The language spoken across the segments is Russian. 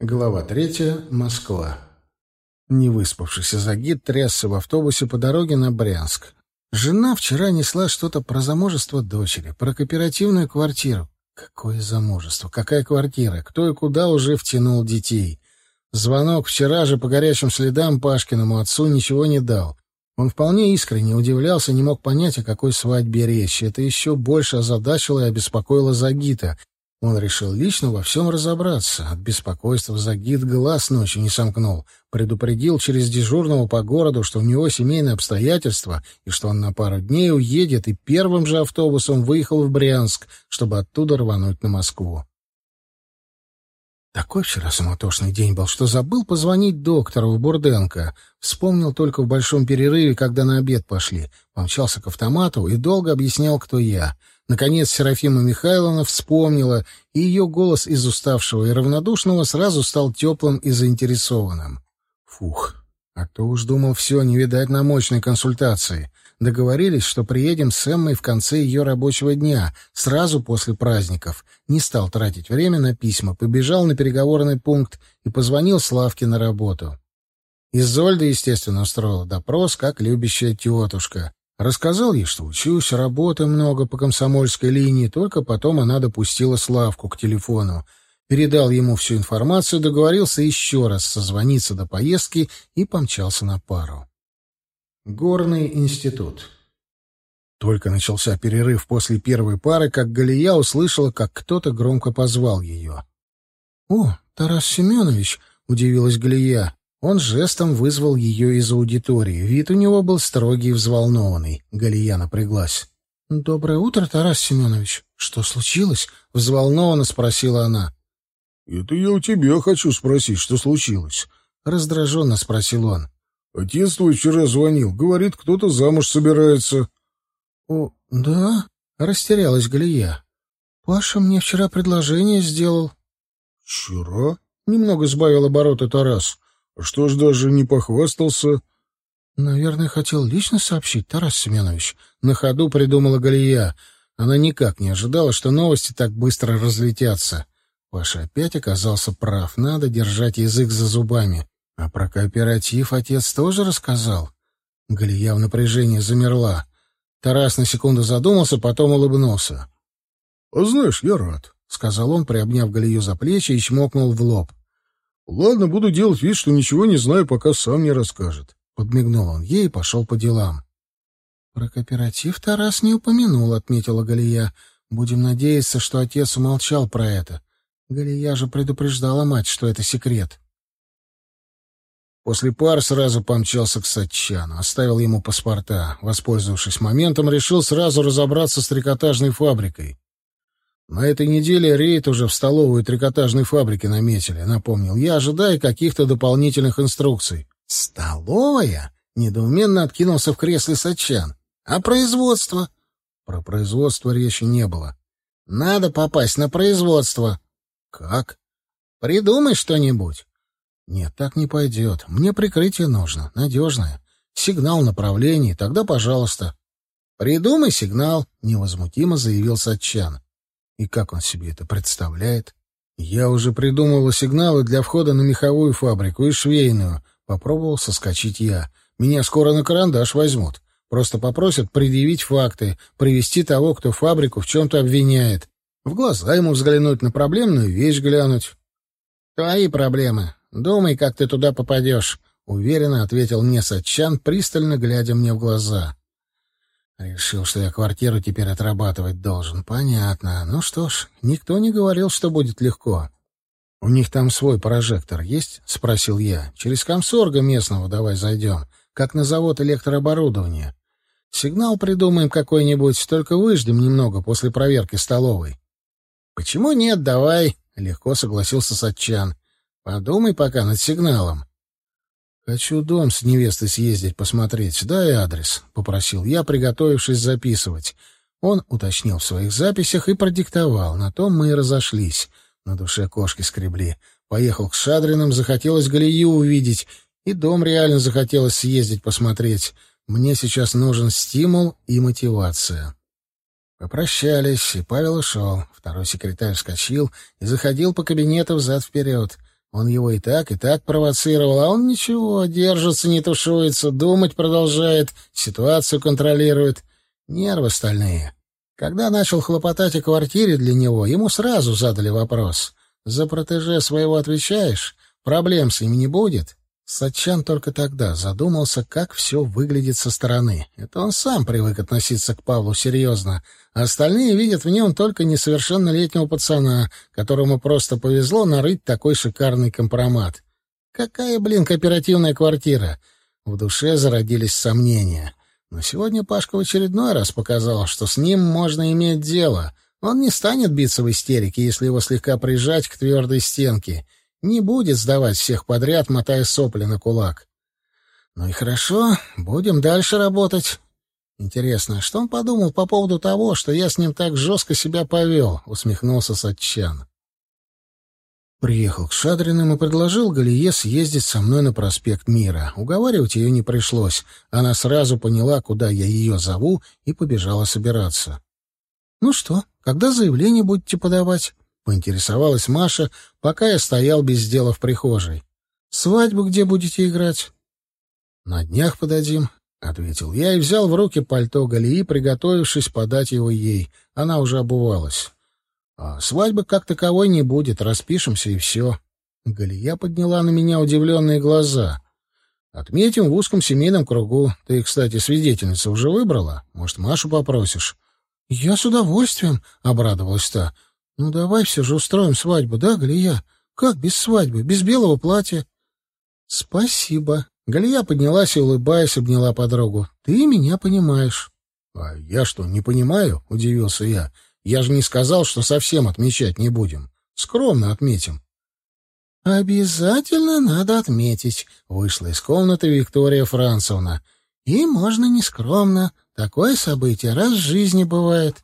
Глава третья. Москва. Невыспавшийся Загид трясся в автобусе по дороге на Брянск. Жена вчера несла что-то про замужество дочери, про кооперативную квартиру. Какое замужество? Какая квартира? Кто и куда уже втянул детей? Звонок вчера же по горячим следам Пашкиному отцу ничего не дал. Он вполне искренне удивлялся, не мог понять, о какой свадьбе речь. Это еще больше озадачило и обеспокоило Загита, он решил лично во всем разобраться. От беспокойства за гид глаз ночью не сомкнул. Предупредил через дежурного по городу, что у него семейные обстоятельства, и что он на пару дней уедет, и первым же автобусом выехал в Брянск, чтобы оттуда рвануть на Москву. Такой вчера суматошный день был, что забыл позвонить доктору в Бурденко. Вспомнил только в большом перерыве, когда на обед пошли. Помчался к автомату и долго объяснял, кто я — Наконец Серафима Михайловна вспомнила, и ее голос из уставшего и равнодушного сразу стал теплым и заинтересованным. Фух, а то уж думал, все, не видать на мощной консультации. Договорились, что приедем с Эммой в конце ее рабочего дня, сразу после праздников. Не стал тратить время на письма, побежал на переговорный пункт и позвонил Славке на работу. Изольда, естественно, устроила допрос, как любящая тетушка. Рассказал ей, что учусь, работы много по комсомольской линии, только потом она допустила Славку к телефону. Передал ему всю информацию, договорился еще раз созвониться до поездки и помчался на пару. Горный институт. Только начался перерыв после первой пары, как Галия услышала, как кто-то громко позвал ее. — О, Тарас Семенович! — удивилась Галия. Он жестом вызвал ее из аудитории. Вид у него был строгий и взволнованный. Галия напряглась. «Доброе утро, Тарас Семенович. Что случилось?» — взволнованно спросила она. «Это я у тебя хочу спросить, что случилось?» — раздраженно спросил он. «Отец твой вчера звонил. Говорит, кто-то замуж собирается». «О, да?» — растерялась Галия. «Паша мне вчера предложение сделал». «Вчера?» — немного сбавил обороты Тарас. Что ж даже не похвастался? Наверное, хотел лично сообщить, Тарас Семенович. На ходу придумала Галия. Она никак не ожидала, что новости так быстро разлетятся. Паша опять оказался прав. Надо держать язык за зубами. А про кооператив отец тоже рассказал. Галия в напряжении замерла. Тарас на секунду задумался, потом улыбнулся. — А знаешь, я рад, — сказал он, приобняв Галию за плечи и чмокнул в лоб. Ладно, буду делать вид, что ничего не знаю, пока сам не расскажет. Подмигнул он ей и пошел по делам. Про кооператив Тарас не упомянул, отметила Галия. Будем надеяться, что отец умолчал про это. Галия же предупреждала мать, что это секрет. После пар сразу помчался к Сатчану, оставил ему паспорта. Воспользовавшись моментом, решил сразу разобраться с трикотажной фабрикой. На этой неделе рейд уже в столовую трикотажной фабрики наметили, напомнил я, ожидая каких-то дополнительных инструкций. Столовая? Недоуменно откинулся в кресле Сачан. А производство? Про производство речи не было. Надо попасть на производство. Как? Придумай что-нибудь. Нет, так не пойдет. Мне прикрытие нужно, надежное. Сигнал направлений, тогда пожалуйста. Придумай сигнал, невозмутимо заявил Сачан. И как он себе это представляет? Я уже придумывал сигналы для входа на меховую фабрику и швейную. Попробовал соскочить я. Меня скоро на карандаш возьмут. Просто попросят предъявить факты, привести того, кто фабрику в чем-то обвиняет. В глаза ему взглянуть, на проблемную вещь глянуть. «Твои проблемы. Думай, как ты туда попадешь», — уверенно ответил мне Сатчан, пристально глядя мне в глаза. Решил, что я квартиру теперь отрабатывать должен. Понятно. Ну что ж, никто не говорил, что будет легко. У них там свой прожектор есть? Спросил я. Через комсорга местного давай зайдем. Как на завод электрооборудования. Сигнал придумаем какой-нибудь, только выждем немного после проверки столовой. Почему нет, давай. Легко согласился Сатчан. Подумай пока над сигналом. «Хочу дом с невестой съездить посмотреть. Дай адрес», — попросил я, приготовившись записывать. Он уточнил в своих записях и продиктовал. На том мы и разошлись. На душе кошки скребли. Поехал к Шадриным, захотелось Галию увидеть. И дом реально захотелось съездить посмотреть. Мне сейчас нужен стимул и мотивация. Попрощались, и Павел ушел. Второй секретарь вскочил и заходил по кабинету взад-вперед. Он его и так, и так провоцировал, а он ничего, держится, не тушуется, думать продолжает, ситуацию контролирует. Нервы стальные. Когда начал хлопотать о квартире для него, ему сразу задали вопрос. «За протеже своего отвечаешь? Проблем с ним не будет?» Сачан только тогда задумался, как все выглядит со стороны. Это он сам привык относиться к Павлу серьезно, а остальные видят в нем только несовершеннолетнего пацана, которому просто повезло нарыть такой шикарный компромат. Какая, блин, кооперативная квартира? В душе зародились сомнения. Но сегодня Пашка в очередной раз показал, что с ним можно иметь дело. Он не станет биться в истерике, если его слегка прижать к твердой стенке — не будет сдавать всех подряд, мотая сопли на кулак. Ну и хорошо, будем дальше работать. Интересно, что он подумал по поводу того, что я с ним так жестко себя повел? Усмехнулся Сатчан. Приехал к Шадриным и предложил Галие съездить со мной на проспект Мира. Уговаривать ее не пришлось. Она сразу поняла, куда я ее зову, и побежала собираться. — Ну что, когда заявление будете подавать? Поинтересовалась Маша, пока я стоял без дела в прихожей. «Свадьбу где будете играть?» «На днях подадим», — ответил я и взял в руки пальто Галии, приготовившись подать его ей. Она уже обувалась. «А свадьбы как таковой не будет, распишемся и все». Галия подняла на меня удивленные глаза. «Отметим в узком семейном кругу. Ты, кстати, свидетельницу уже выбрала? Может, Машу попросишь?» «Я с удовольствием», — обрадовалась та. «Ну давай все же устроим свадьбу, да, Галия? Как без свадьбы, без белого платья?» «Спасибо». Галия поднялась и, улыбаясь, обняла подругу. «Ты меня понимаешь». «А я что, не понимаю?» — удивился я. «Я же не сказал, что совсем отмечать не будем. Скромно отметим». «Обязательно надо отметить», — вышла из комнаты Виктория Францевна. «И можно не скромно. Такое событие раз в жизни бывает.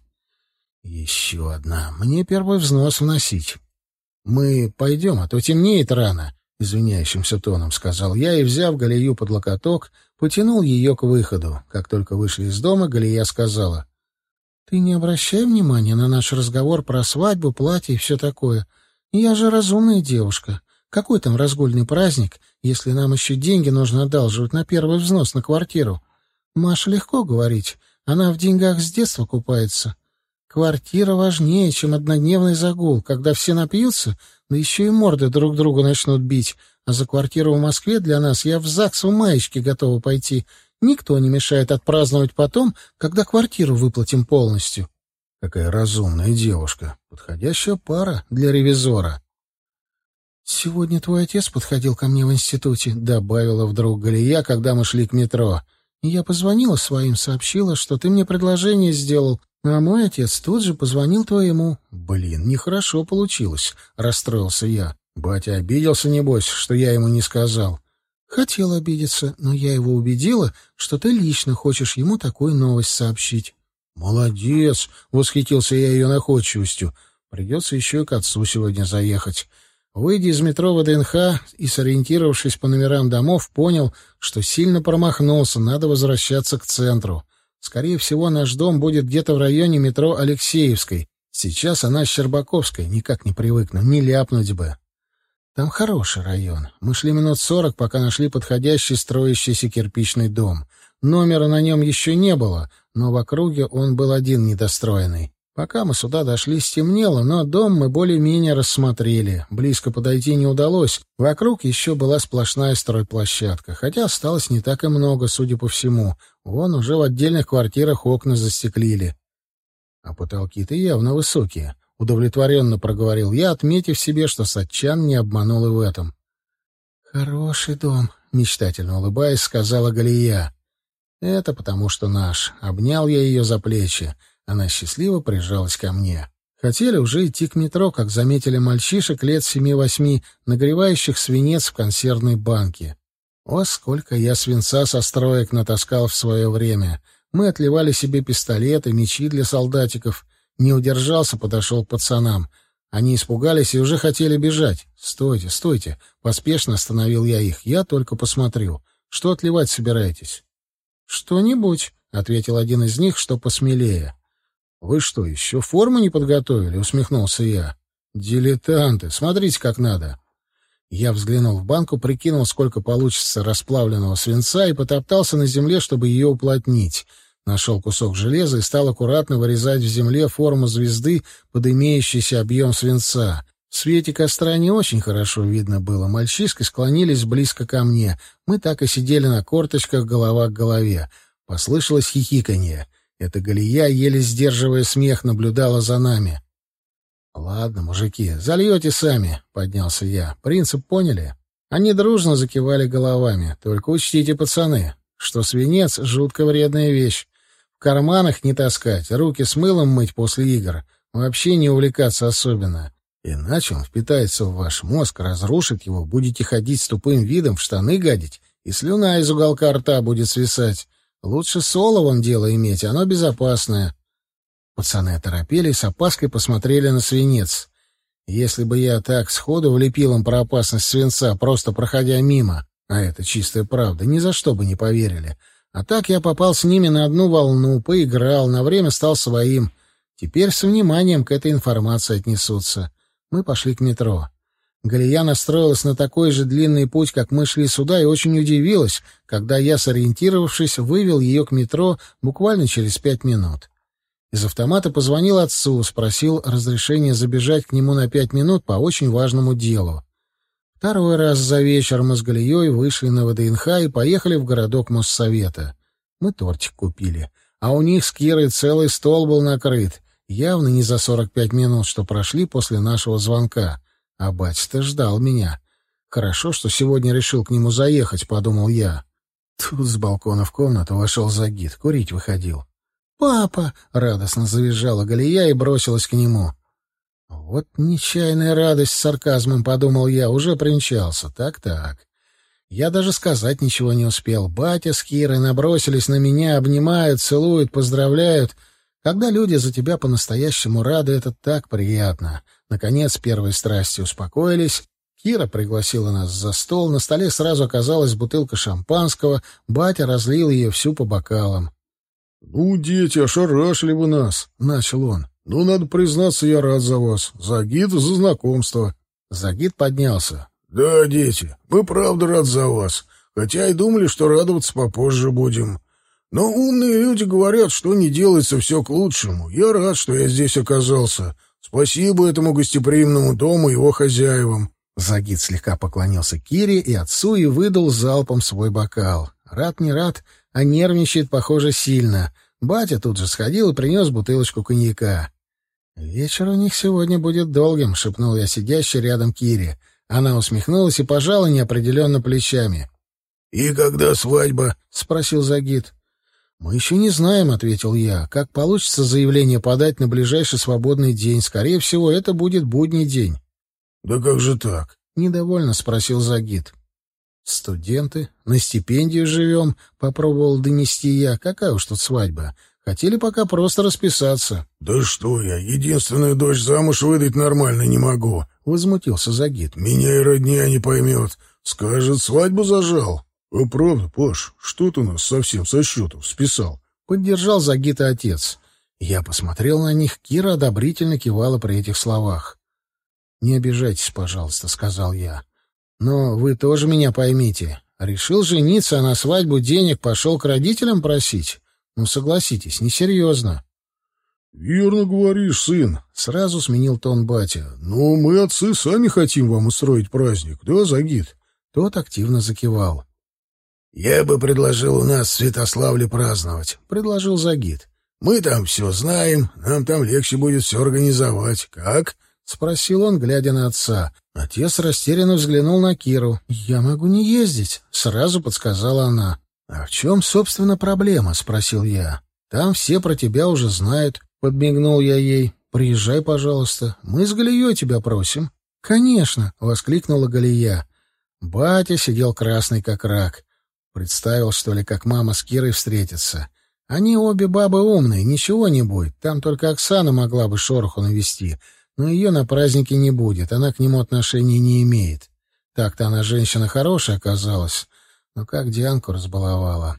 Еще одна. Мне первый взнос вносить. Мы пойдем, а то темнеет рано, извиняющимся тоном сказал я и, взяв Галию под локоток, потянул ее к выходу. Как только вышли из дома, Галия сказала. Ты не обращай внимания на наш разговор про свадьбу, платье и все такое. Я же разумная девушка. Какой там разгульный праздник, если нам еще деньги нужно одалживать на первый взнос на квартиру? Маша легко говорить. Она в деньгах с детства купается. Квартира важнее, чем однодневный загул, когда все напьются, да еще и морды друг другу начнут бить. А за квартиру в Москве для нас я в ЗАГС в маечке готова пойти. Никто не мешает отпраздновать потом, когда квартиру выплатим полностью. Какая разумная девушка. Подходящая пара для ревизора. «Сегодня твой отец подходил ко мне в институте», — добавила вдруг Галия, когда мы шли к метро. «Я позвонила своим, сообщила, что ты мне предложение сделал, а мой отец тут же позвонил твоему. Блин, нехорошо получилось, расстроился я. Батя обиделся, небось, что я ему не сказал. Хотел обидеться, но я его убедила, что ты лично хочешь ему такую новость сообщить. Молодец, восхитился я ее находчивостью. Придется еще и к отцу сегодня заехать. Выйдя из метро ВДНХ и сориентировавшись по номерам домов, понял, что сильно промахнулся, надо возвращаться к центру. Скорее всего, наш дом будет где-то в районе метро Алексеевской. Сейчас она Щербаковской, никак не привыкну, не ляпнуть бы. Там хороший район. Мы шли минут сорок, пока нашли подходящий строящийся кирпичный дом. Номера на нем еще не было, но в округе он был один недостроенный. Пока мы сюда дошли, стемнело, но дом мы более-менее рассмотрели. Близко подойти не удалось. Вокруг еще была сплошная стройплощадка, хотя осталось не так и много, судя по всему. Вон уже в отдельных квартирах окна застеклили. А потолки-то явно высокие. Удовлетворенно проговорил я, отметив себе, что Сатчан не обманул и в этом. «Хороший дом», — мечтательно улыбаясь, сказала Галия. «Это потому, что наш». Обнял я ее за плечи. Она счастливо прижалась ко мне. Хотели уже идти к метро, как заметили мальчишек лет семи-восьми, нагревающих свинец в консервной банке. О, сколько я свинца со строек натаскал в свое время. Мы отливали себе пистолеты, мечи для солдатиков. Не удержался, подошел к пацанам. Они испугались и уже хотели бежать. «Стойте, стойте!» Поспешно остановил я их. «Я только посмотрю. Что отливать собираетесь?» «Что-нибудь», — ответил один из них, что посмелее. «Вы что, еще форму не подготовили?» — усмехнулся я. «Дилетанты! Смотрите, как надо!» Я взглянул в банку, прикинул, сколько получится расплавленного свинца, и потоптался на земле, чтобы ее уплотнить. Нашел кусок железа и стал аккуратно вырезать в земле форму звезды под имеющийся объем свинца. В свете костра не очень хорошо видно было. Мальчишки склонились близко ко мне. Мы так и сидели на корточках, голова к голове. Послышалось хихиканье. Эта Галия, еле сдерживая смех, наблюдала за нами. «Ладно, мужики, зальете сами», — поднялся я. «Принцип поняли?» Они дружно закивали головами. «Только учтите, пацаны, что свинец — жутко вредная вещь. В карманах не таскать, руки с мылом мыть после игр, вообще не увлекаться особенно. Иначе он впитается в ваш мозг, разрушит его, будете ходить с тупым видом, в штаны гадить, и слюна из уголка рта будет свисать. Лучше с оловом дело иметь, оно безопасное. Пацаны оторопели с опаской посмотрели на свинец. Если бы я так сходу влепил им про опасность свинца, просто проходя мимо, а это чистая правда, ни за что бы не поверили. А так я попал с ними на одну волну, поиграл, на время стал своим. Теперь с вниманием к этой информации отнесутся. Мы пошли к метро. Галия настроилась на такой же длинный путь, как мы шли сюда, и очень удивилась, когда я, сориентировавшись, вывел ее к метро буквально через пять минут. Из автомата позвонил отцу, спросил разрешения забежать к нему на пять минут по очень важному делу. Второй раз за вечер мы с Галией вышли на ВДНХ и поехали в городок Моссовета. Мы тортик купили, а у них с Кирой целый стол был накрыт. Явно не за сорок пять минут, что прошли после нашего звонка. А батя-то ждал меня. Хорошо, что сегодня решил к нему заехать, подумал я. Тут с балкона в комнату вошел Загид, курить выходил. «Папа!» — радостно завизжала Галия и бросилась к нему. «Вот нечаянная радость с сарказмом», — подумал я, уже принчался. Так-так. Я даже сказать ничего не успел. Батя с Кирой набросились на меня, обнимают, целуют, поздравляют — когда люди за тебя по-настоящему рады, это так приятно. Наконец, первые страсти успокоились. Кира пригласила нас за стол, на столе сразу оказалась бутылка шампанского, батя разлил ее всю по бокалам. — Ну, дети, ошарашили вы нас, — начал он. — Ну, надо признаться, я рад за вас. За гид, за знакомство. Загид поднялся. — Да, дети, мы правда рад за вас, хотя и думали, что радоваться попозже будем. Но умные люди говорят, что не делается все к лучшему. Я рад, что я здесь оказался. Спасибо этому гостеприимному дому и его хозяевам. Загид слегка поклонился Кире и отцу и выдал залпом свой бокал. Рад не рад, а нервничает, похоже, сильно. Батя тут же сходил и принес бутылочку коньяка. «Вечер у них сегодня будет долгим», — шепнул я сидящей рядом Кире. Она усмехнулась и пожала неопределенно плечами. «И когда свадьба?» — спросил Загид. «Мы еще не знаем», — ответил я. «Как получится заявление подать на ближайший свободный день? Скорее всего, это будет будний день». «Да как же так?» — недовольно спросил Загид. «Студенты. На стипендию живем», — попробовал донести я. «Какая уж тут свадьба? Хотели пока просто расписаться». «Да что я, единственную дочь замуж выдать нормально не могу», — возмутился Загид. «Меня и родня не поймет. Скажет, свадьбу зажал». «А правда, Паш, что ты нас совсем со счетов списал?» Поддержал Загита отец. Я посмотрел на них, Кира одобрительно кивала при этих словах. «Не обижайтесь, пожалуйста», — сказал я. «Но вы тоже меня поймите. Решил жениться, а на свадьбу денег пошел к родителям просить? Ну, согласитесь, несерьезно». «Верно говоришь, сын», — сразу сменил тон батя. «Но мы, отцы, сами хотим вам устроить праздник, да, Загид?» Тот активно закивал. «Я бы предложил у нас в Святославле праздновать», — предложил Загид. «Мы там все знаем, нам там легче будет все организовать. Как?» — спросил он, глядя на отца. Отец растерянно взглянул на Киру. «Я могу не ездить», — сразу подсказала она. «А в чем, собственно, проблема?» — спросил я. «Там все про тебя уже знают», — подмигнул я ей. «Приезжай, пожалуйста. Мы с Галией тебя просим». «Конечно!» — воскликнула Галия. Батя сидел красный, как рак. Представил, что ли, как мама с Кирой встретятся. Они обе бабы умные, ничего не будет. Там только Оксана могла бы шороху навести. Но ее на празднике не будет, она к нему отношения не имеет. Так-то она женщина хорошая оказалась, но как Дианку разбаловала.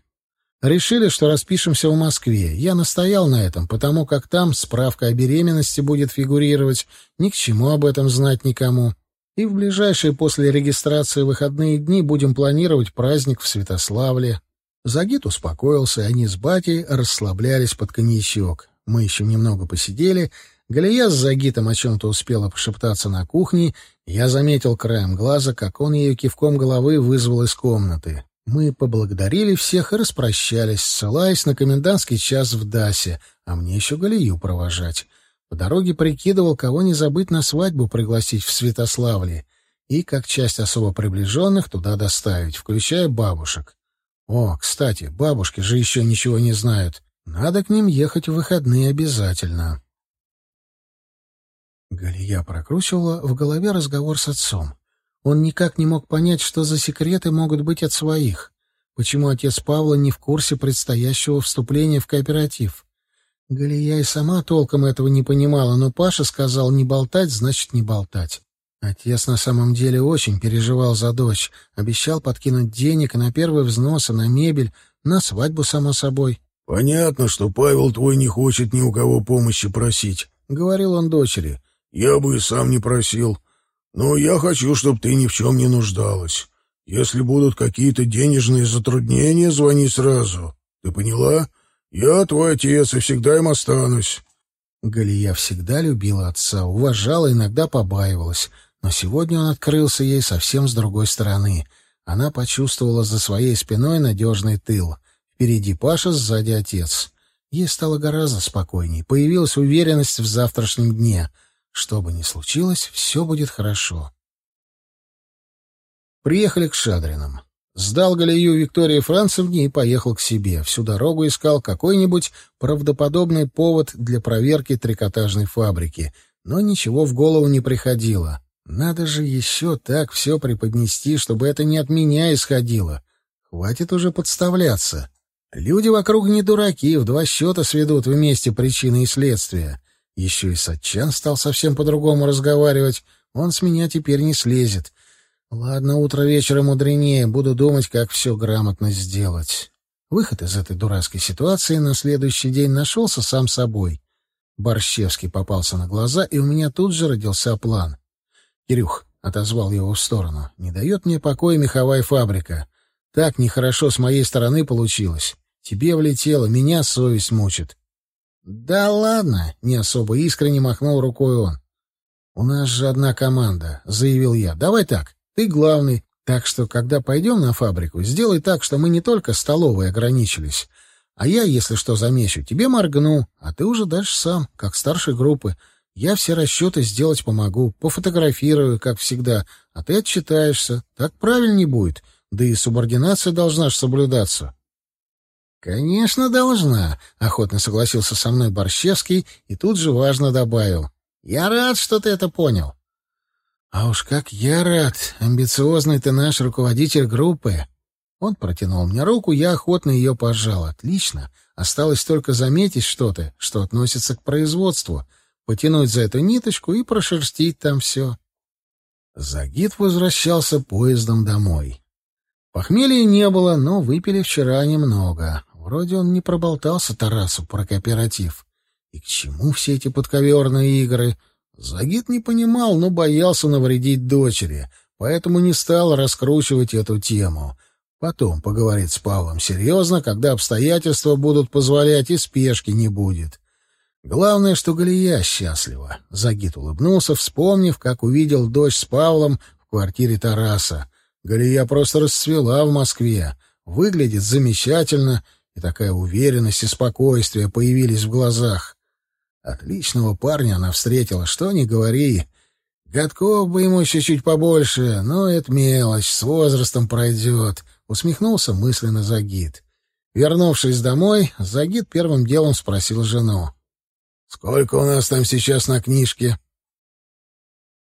Решили, что распишемся в Москве. Я настоял на этом, потому как там справка о беременности будет фигурировать, ни к чему об этом знать никому. И в ближайшие после регистрации выходные дни будем планировать праздник в Святославле. Загид успокоился, они с батей расслаблялись под коньячок. Мы еще немного посидели. Галия с Загитом о чем-то успела пошептаться на кухне. Я заметил краем глаза, как он ее кивком головы вызвал из комнаты. Мы поблагодарили всех и распрощались, ссылаясь на комендантский час в Дасе, а мне еще Галию провожать. По дороге прикидывал, кого не забыть на свадьбу пригласить в Святославле и, как часть особо приближенных, туда доставить, включая бабушек. О, кстати, бабушки же еще ничего не знают. Надо к ним ехать в выходные обязательно. Галия прокручивала в голове разговор с отцом. Он никак не мог понять, что за секреты могут быть от своих. Почему отец Павла не в курсе предстоящего вступления в кооператив? Галия и сама толком этого не понимала, но Паша сказал «не болтать, значит, не болтать». Отец на самом деле очень переживал за дочь, обещал подкинуть денег на первый взнос, на мебель, на свадьбу, само собой. — Понятно, что Павел твой не хочет ни у кого помощи просить, — говорил он дочери. — Я бы и сам не просил. Но я хочу, чтобы ты ни в чем не нуждалась. Если будут какие-то денежные затруднения, звони сразу. Ты поняла? Я твой отец и всегда им останусь. Галия всегда любила отца, уважала, иногда побаивалась. Но сегодня он открылся ей совсем с другой стороны. Она почувствовала за своей спиной надежный тыл. Впереди Паша, сзади отец. Ей стало гораздо спокойней. Появилась уверенность в завтрашнем дне — что бы ни случилось, все будет хорошо. Приехали к Шадринам. Сдал Галию Виктории Францевне и поехал к себе. Всю дорогу искал какой-нибудь правдоподобный повод для проверки трикотажной фабрики, но ничего в голову не приходило. Надо же еще так все преподнести, чтобы это не от меня исходило. Хватит уже подставляться. Люди вокруг не дураки, в два счета сведут вместе причины и следствия. Еще и Сатчан стал совсем по-другому разговаривать. Он с меня теперь не слезет. Ладно, утро вечера мудренее. Буду думать, как все грамотно сделать. Выход из этой дурацкой ситуации на следующий день нашелся сам собой. Борщевский попался на глаза, и у меня тут же родился план. «Кирюх», — отозвал его в сторону, — «не дает мне покоя меховая фабрика. Так нехорошо с моей стороны получилось. Тебе влетело, меня совесть мучит. «Да ладно!» — не особо искренне махнул рукой он. «У нас же одна команда», — заявил я. «Давай так, ты главный, так что, когда пойдем на фабрику, сделай так, что мы не только столовой ограничились, а я, если что замечу, тебе моргну, а ты уже дальше сам, как старший группы. Я все расчеты сделать помогу, пофотографирую, как всегда, а ты отчитаешься. Так правильнее будет, да и субординация должна ж соблюдаться». «Конечно, должна», — охотно согласился со мной Борщевский и тут же важно добавил. «Я рад, что ты это понял». «А уж как я рад! Амбициозный ты наш руководитель группы!» Он протянул мне руку, я охотно ее пожал. «Отлично! Осталось только заметить что-то, что относится к производству, потянуть за эту ниточку и прошерстить там все». Загид возвращался поездом домой. Похмелья не было, но выпили вчера немного. Вроде он не проболтался Тарасу про кооператив. И к чему все эти подковерные игры? Загид не понимал, но боялся навредить дочери, поэтому не стал раскручивать эту тему. Потом поговорит с Павлом серьезно, когда обстоятельства будут позволять и спешки не будет. Главное, что Галия счастлива. Загид улыбнулся, вспомнив, как увидел дочь с Павлом в квартире Тараса. Галия просто расцвела в Москве. Выглядит замечательно и такая уверенность и спокойствие появились в глазах. Отличного парня она встретила, что ни говори. Годков бы ему чуть-чуть побольше, но это мелочь, с возрастом пройдет, — усмехнулся мысленно Загид. Вернувшись домой, Загид первым делом спросил жену. — Сколько у нас там сейчас на книжке?